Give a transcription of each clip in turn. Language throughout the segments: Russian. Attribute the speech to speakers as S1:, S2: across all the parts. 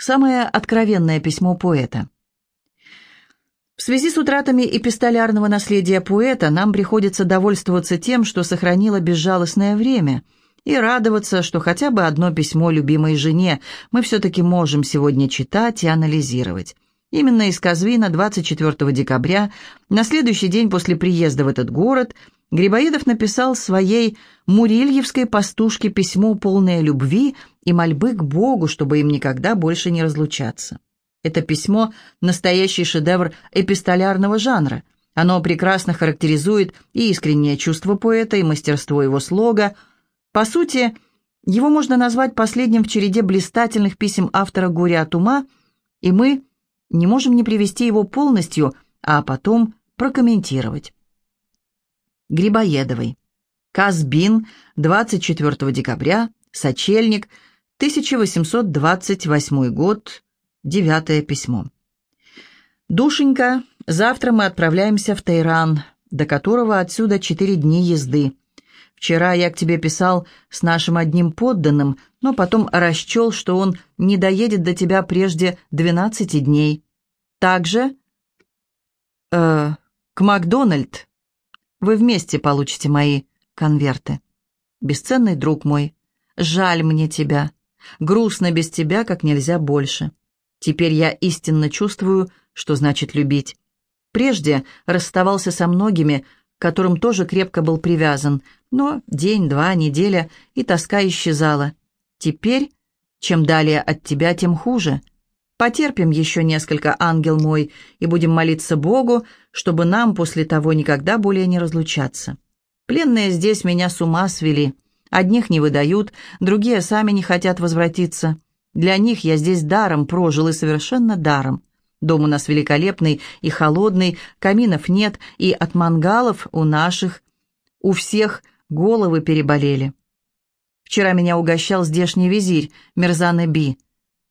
S1: Самое откровенное письмо поэта. В связи с утратами эпистолярного наследия поэта нам приходится довольствоваться тем, что сохранило безжалостное время, и радоваться, что хотя бы одно письмо любимой жене мы все-таки можем сегодня читать и анализировать. Именно из Казвина 24 декабря, на следующий день после приезда в этот город, Грибоедов написал своей мурильевской пастушке письмо, полное любви и мольбы к Богу, чтобы им никогда больше не разлучаться. Это письмо – настоящий шедевр эпистолярного жанра. Оно прекрасно характеризует и искреннее чувство поэта, и мастерство его слога. По сути, его можно назвать последним в череде блистательных писем автора «Горе от ума», и мы не можем не привести его полностью, а потом прокомментировать. Грибоедовой. Казбин, 24 декабря, Сочельник, 1828 год, Девятое письмо. «Душенька, завтра мы отправляемся в Тайран, до которого отсюда четыре дни езды. Вчера я к тебе писал с нашим одним подданным, но потом расчел, что он не доедет до тебя прежде двенадцати дней. Также э, к Макдональд вы вместе получите мои конверты. Бесценный друг мой, жаль мне тебя. Грустно без тебя как нельзя больше. Теперь я истинно чувствую, что значит любить. Прежде расставался со многими, к которым тоже крепко был привязан, но день, два, неделя, и тоска исчезала. Теперь, чем далее от тебя, тем хуже. Потерпим еще несколько, ангел мой, и будем молиться Богу, чтобы нам после того никогда более не разлучаться. Пленные здесь меня с ума свели. Одних не выдают, другие сами не хотят возвратиться. Для них я здесь даром прожил и совершенно даром. Дом у нас великолепный и холодный, каминов нет, и от мангалов у наших, у всех головы переболели. Вчера меня угощал здешний визирь, Мерзан Би.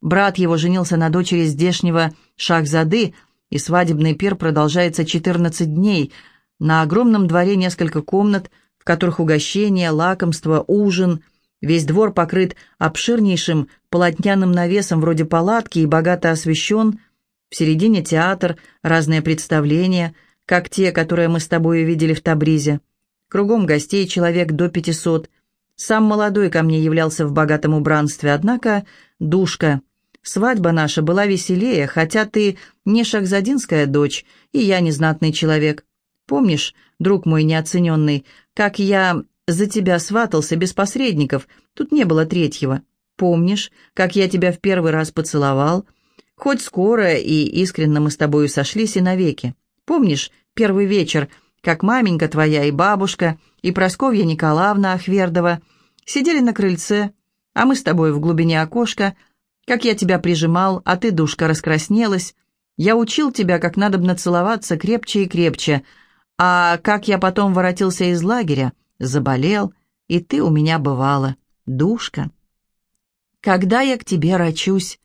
S1: Брат его женился на дочери здешнего Шахзады, и свадебный пир продолжается 14 дней. На огромном дворе несколько комнат, в которых угощение, лакомство, ужин – Весь двор покрыт обширнейшим полотняным навесом вроде палатки и богато освещен. В середине театр, разные представления, как те, которые мы с тобой видели в Табризе. Кругом гостей человек до пятисот. Сам молодой ко мне являлся в богатом убранстве, однако, душка, свадьба наша была веселее, хотя ты не шахзадинская дочь, и я незнатный человек. Помнишь, друг мой неоцененный, как я за тебя сватался без посредников, тут не было третьего. Помнишь, как я тебя в первый раз поцеловал? Хоть скоро и искренно мы с тобою сошлись и навеки. Помнишь первый вечер, как маменька твоя и бабушка, и Просковья Николаевна Ахвердова сидели на крыльце, а мы с тобой в глубине окошка, как я тебя прижимал, а ты, душка, раскраснелась. Я учил тебя, как надо нацеловаться крепче и крепче, а как я потом воротился из лагеря, заболел, и ты у меня бывала, душка. Когда я к тебе рачусь,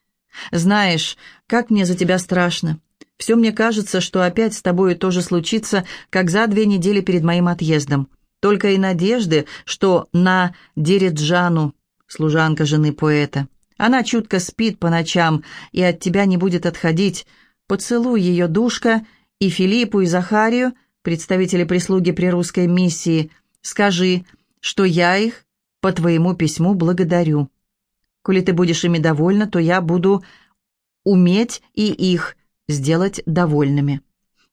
S1: знаешь, как мне за тебя страшно. Все мне кажется, что опять с тобой тоже случится, как за две недели перед моим отъездом. Только и надежды, что на Дереджану, служанка жены поэта. Она чутко спит по ночам и от тебя не будет отходить. Поцелуй ее, душка, и Филиппу, и Захарию, представители прислуги при русской миссии, Скажи, что я их по твоему письму благодарю. Коли ты будешь ими довольна, то я буду уметь и их сделать довольными.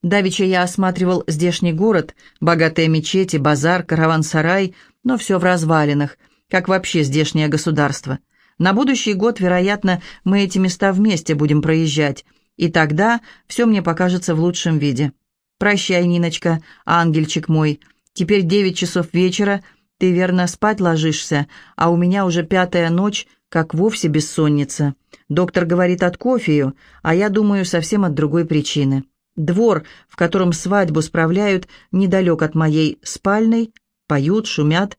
S1: Давеча я осматривал здешний город, богатые мечети, базар, караван-сарай, но все в развалинах, как вообще здешнее государство. На будущий год, вероятно, мы эти места вместе будем проезжать, и тогда все мне покажется в лучшем виде. Прощай, Ниночка, ангельчик мой, — Теперь девять часов вечера, ты верно спать ложишься, а у меня уже пятая ночь, как вовсе бессонница. Доктор говорит от кофею, а я думаю совсем от другой причины. Двор, в котором свадьбу справляют, недалек от моей спальной, поют, шумят,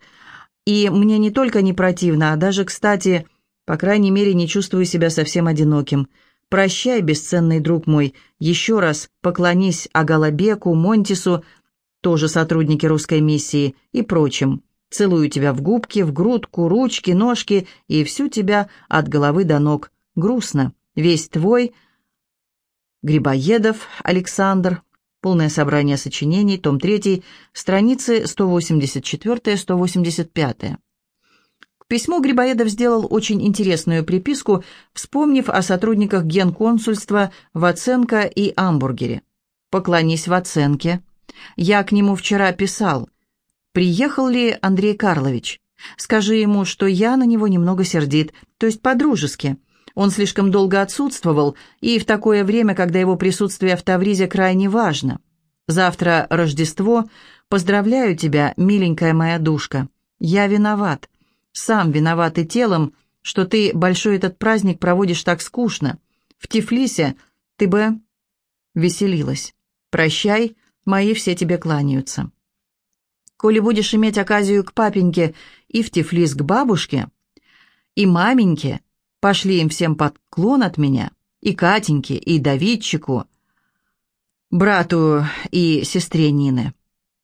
S1: и мне не только не противно, а даже, кстати, по крайней мере, не чувствую себя совсем одиноким. Прощай, бесценный друг мой, еще раз поклонись Агалабеку, Монтису, тоже сотрудники русской миссии, и прочим. Целую тебя в губки, в грудку, ручки, ножки и всю тебя от головы до ног. Грустно. Весь твой, Грибоедов Александр, полное собрание сочинений, том 3, страницы 184-185. К письму Грибоедов сделал очень интересную приписку, вспомнив о сотрудниках генконсульства в Оценко и Амбургере. «Поклонись в Оценке. Я к нему вчера писал. Приехал ли Андрей Карлович? Скажи ему, что я на него немного сердит, то есть по-дружески. Он слишком долго отсутствовал, и в такое время, когда его присутствие в Тавризе крайне важно. Завтра Рождество. Поздравляю тебя, миленькая моя душка. Я виноват. Сам виноват и телом, что ты большой этот праздник проводишь так скучно. В Тифлисе ты бы веселилась. Прощай, мои все тебе кланяются. Коли будешь иметь оказию к папеньке и в Тифлис к бабушке, и маменьке, пошли им всем подклон от меня, и Катеньке, и Давидчику, брату и сестре Нины.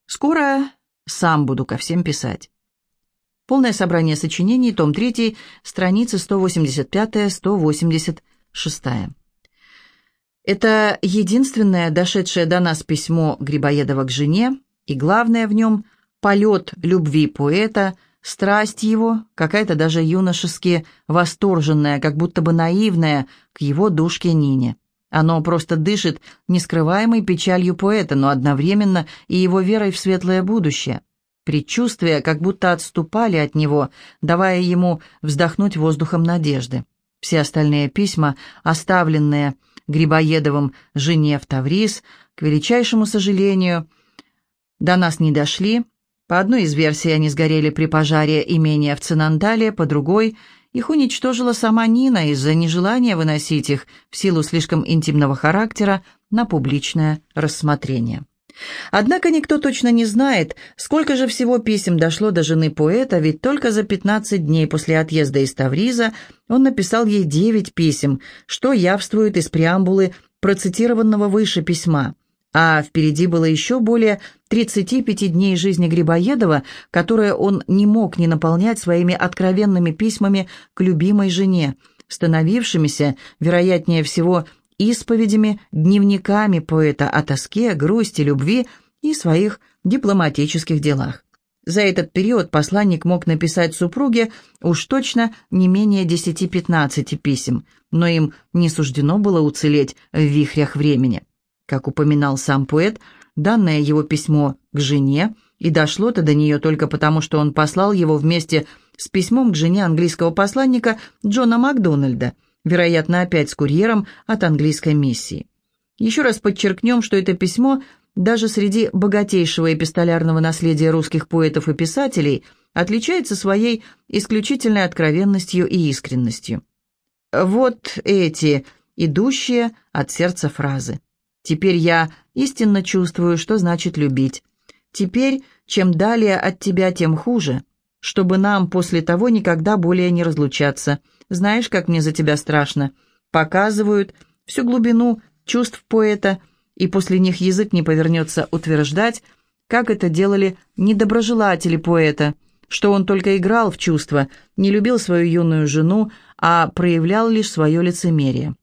S1: Скоро сам буду ко всем писать. Полное собрание сочинений, том 3, страницы 185-186. Это единственное дошедшее до нас письмо Грибоедова к жене, и главное в нем полет любви поэта, страсть его, какая-то даже юношески восторженная, как будто бы наивная, к его душке Нине. Оно просто дышит нескрываемой печалью поэта, но одновременно и его верой в светлое будущее. Предчувствия как будто отступали от него, давая ему вздохнуть воздухом надежды. Все остальные письма, оставленные Грибоедовым жене в Таврис, к величайшему сожалению, до нас не дошли, по одной из версий они сгорели при пожаре имения в Цинандале, по другой – их уничтожила сама Нина из-за нежелания выносить их в силу слишком интимного характера на публичное рассмотрение. Однако никто точно не знает, сколько же всего писем дошло до жены поэта, ведь только за 15 дней после отъезда из Тавриза он написал ей 9 писем, что явствует из преамбулы процитированного выше письма а впереди было еще более 35 дней жизни Грибоедова, которые он не мог не наполнять своими откровенными письмами к любимой жене, становившимися, вероятнее всего, исповедями, дневниками поэта о тоске, грусти, любви и своих дипломатических делах. За этот период посланник мог написать супруге уж точно не менее 10-15 писем, но им не суждено было уцелеть в вихрях времени. Как упоминал сам поэт, данное его письмо к жене, и дошло-то до нее только потому, что он послал его вместе с письмом к жене английского посланника Джона Макдональда, вероятно, опять с курьером от английской миссии. Еще раз подчеркнем, что это письмо даже среди богатейшего эпистолярного наследия русских поэтов и писателей отличается своей исключительной откровенностью и искренностью. Вот эти идущие от сердца фразы. Теперь я истинно чувствую, что значит любить. Теперь, чем далее от тебя, тем хуже. Чтобы нам после того никогда более не разлучаться. Знаешь, как мне за тебя страшно. Показывают всю глубину чувств поэта, и после них язык не повернется утверждать, как это делали недоброжелатели поэта, что он только играл в чувства, не любил свою юную жену, а проявлял лишь свое лицемерие.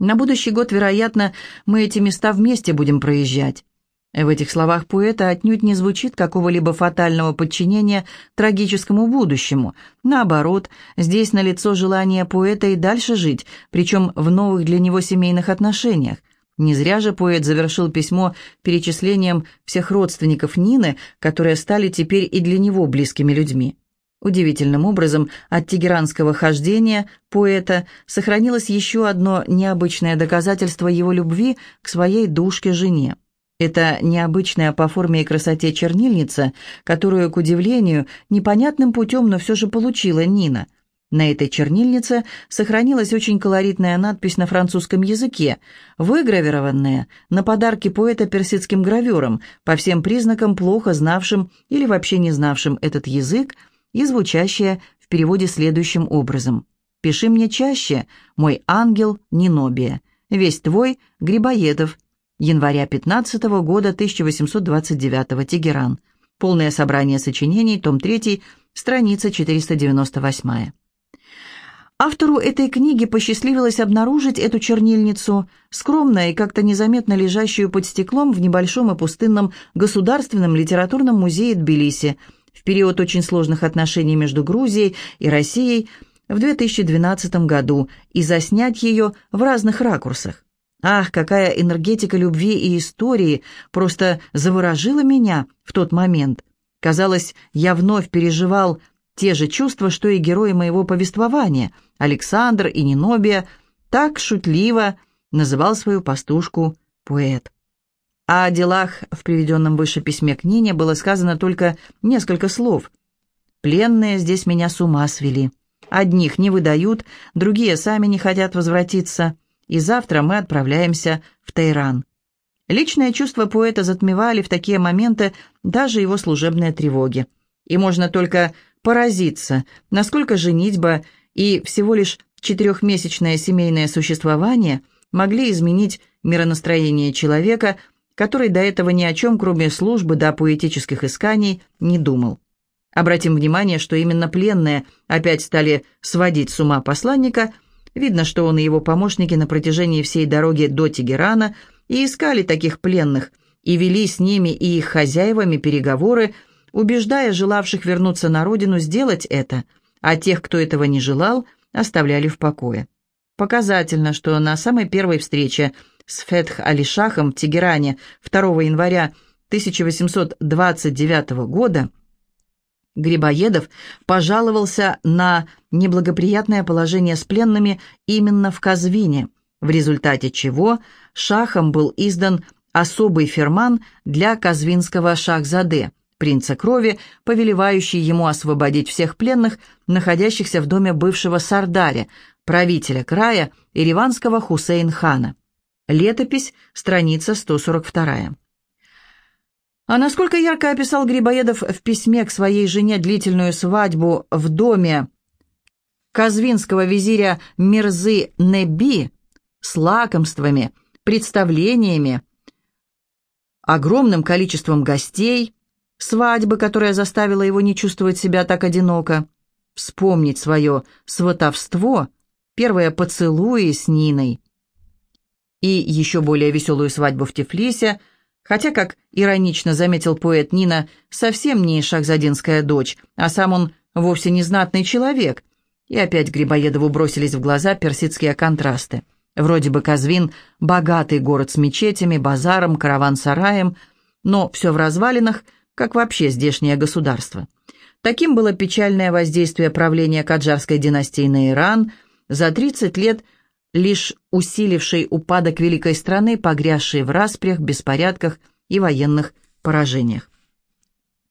S1: На будущий год, вероятно, мы эти места вместе будем проезжать. В этих словах поэта отнюдь не звучит какого-либо фатального подчинения трагическому будущему. Наоборот, здесь налицо желание поэта и дальше жить, причем в новых для него семейных отношениях. Не зря же поэт завершил письмо перечислением всех родственников Нины, которые стали теперь и для него близкими людьми. Удивительным образом от тегеранского хождения поэта сохранилось еще одно необычное доказательство его любви к своей душке-жене. Это необычная по форме и красоте чернильница, которую, к удивлению, непонятным путем, но все же получила Нина. На этой чернильнице сохранилась очень колоритная надпись на французском языке, выгравированная на подарке поэта персидским гравером, по всем признакам плохо знавшим или вообще не знавшим этот язык, и звучащее в переводе следующим образом. «Пиши мне чаще, мой ангел Нинобия, весь твой Грибоедов, января 15 -го года 1829 Тегеран. Полное собрание сочинений, том 3, страница 498. Автору этой книги посчастливилось обнаружить эту чернильницу, скромно и как-то незаметно лежащую под стеклом в небольшом и пустынном Государственном литературном музее Тбилиси в период очень сложных отношений между Грузией и Россией в 2012 году и заснять ее в разных ракурсах. Ах, какая энергетика любви и истории просто заворожила меня в тот момент. Казалось, я вновь переживал те же чувства, что и герои моего повествования, Александр и Нинобия, так шутливо называл свою пастушку поэт. О делах в приведенном выше письме к Нине было сказано только несколько слов. «Пленные здесь меня с ума свели. Одних не выдают, другие сами не хотят возвратиться, и завтра мы отправляемся в Тайран». Личное чувство поэта затмевали в такие моменты даже его служебные тревоги. И можно только поразиться, насколько женитьба и всего лишь четырехмесячное семейное существование могли изменить миронастроение человека, который до этого ни о чем, кроме службы да поэтических исканий, не думал. Обратим внимание, что именно пленные опять стали сводить с ума посланника. Видно, что он и его помощники на протяжении всей дороги до Тегерана и искали таких пленных, и вели с ними и их хозяевами переговоры, убеждая желавших вернуться на родину сделать это, а тех, кто этого не желал, оставляли в покое. Показательно, что на самой первой встрече с Фетх Алишахом в Тегеране 2 января 1829 года Грибоедов пожаловался на неблагоприятное положение с пленными именно в Казвине, в результате чего шахом был издан особый ферман для казвинского шахзаде, принца крови, повелевающий ему освободить всех пленных, находящихся в доме бывшего Сардаря, правителя края Ириванского Хусейн-хана. Летопись, страница 142. А насколько ярко описал Грибоедов в письме к своей жене длительную свадьбу в доме казвинского визиря Мирзы Неби с лакомствами, представлениями, огромным количеством гостей, свадьбы, которая заставила его не чувствовать себя так одиноко, вспомнить свое сватовство, первое поцелуи с Ниной и еще более веселую свадьбу в Тифлисе, хотя, как иронично заметил поэт Нина, совсем не шахзадинская дочь, а сам он вовсе не знатный человек. И опять Грибоедову бросились в глаза персидские контрасты. Вроде бы Казвин – богатый город с мечетями, базаром, караван-сараем, но все в развалинах – как вообще здешнее государство. Таким было печальное воздействие правления Каджарской династии на Иран, за 30 лет лишь усиливший упадок великой страны, погрязшей в распрях, беспорядках и военных поражениях.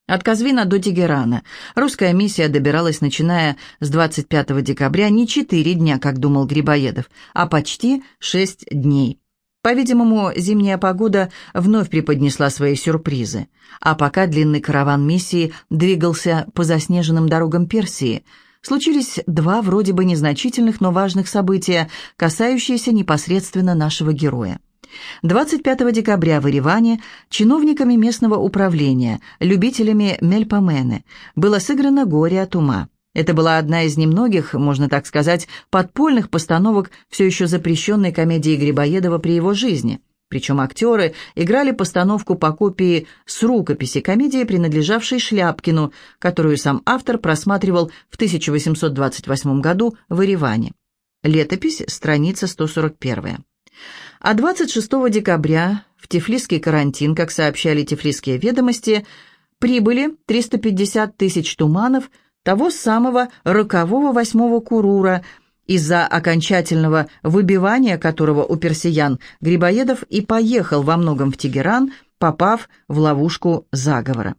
S1: От Казвина до Тегерана русская миссия добиралась, начиная с 25 декабря, не четыре дня, как думал Грибоедов, а почти шесть дней. По-видимому, зимняя погода вновь преподнесла свои сюрпризы, а пока длинный караван миссии двигался по заснеженным дорогам Персии, случились два вроде бы незначительных, но важных события, касающиеся непосредственно нашего героя. 25 декабря в Ереване чиновниками местного управления, любителями Мельпомены, было сыграно «Горе от ума». Это была одна из немногих, можно так сказать, подпольных постановок все еще запрещенной комедии Грибоедова при его жизни. Причем актеры играли постановку по копии с рукописи комедии, принадлежавшей Шляпкину, которую сам автор просматривал в 1828 году в Ереване. Летопись, страница 141. А 26 декабря в Тифлисский карантин, как сообщали Тифлисские ведомости, прибыли 350 тысяч туманов – того самого рокового восьмого курура, из-за окончательного выбивания которого у персиян Грибоедов и поехал во многом в Тегеран, попав в ловушку заговора.